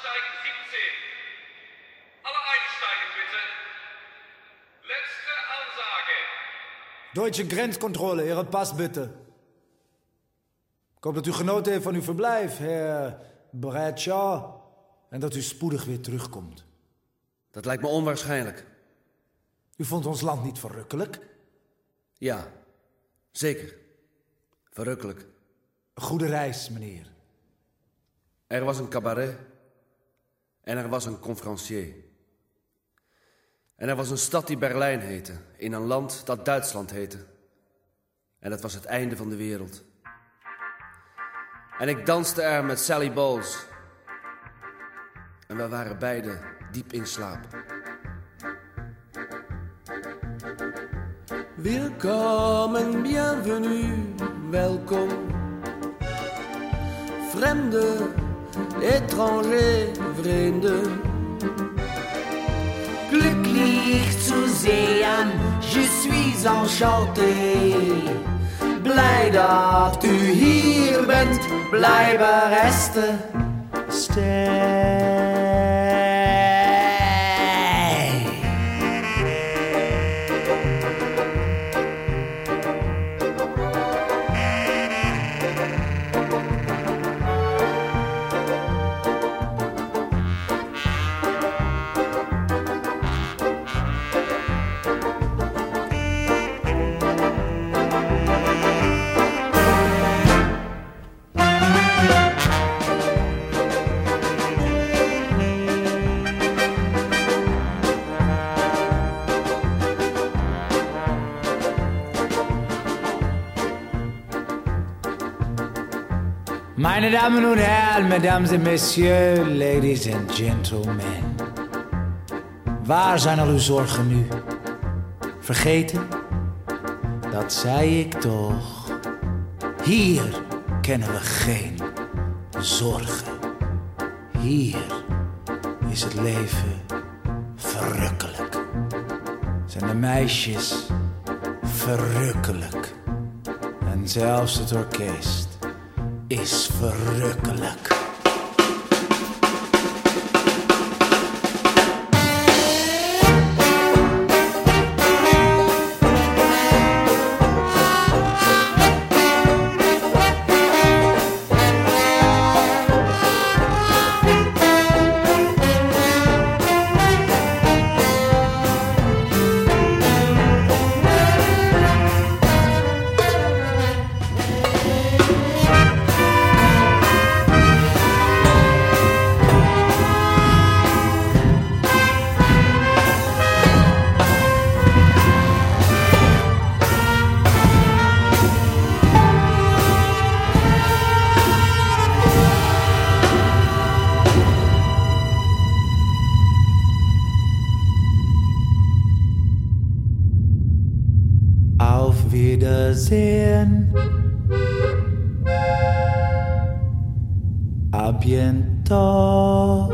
Bahnsteig 17. Alle einsteigen bitte. Letzte Ansage. Deutsche Grenzcontrole, Ihre Pass bitte. Ik hoop dat u genoten heeft van uw verblijf, heer Bradshaw. En dat u spoedig weer terugkomt. Dat lijkt me onwaarschijnlijk. U vond ons land niet verrukkelijk? Ja, zeker. Verrukkelijk. Goede reis, meneer. Er was een cabaret. En er was een conferencier. En er was een stad die Berlijn heette, in een land dat Duitsland heette. En het was het einde van de wereld. En ik danste er met Sally Bowles. En we waren beiden diep in slaap. Willkommen, bienvenue, welkom. Fremde, étranger, vreemde. Glücklich zu sehen, je suis enchanté. Blij dat u hier bent, blijven resten. Stay. Meine Damen und Herren, Mesdames et Messieurs, Ladies and Gentlemen. Waar zijn al uw zorgen nu? Vergeten? Dat zei ik toch. Hier kennen we geen zorgen. Hier is het leven verrukkelijk. Zijn de meisjes verrukkelijk. En zelfs het orkest is verrukkelijk. Wiedersehen. A bientôt.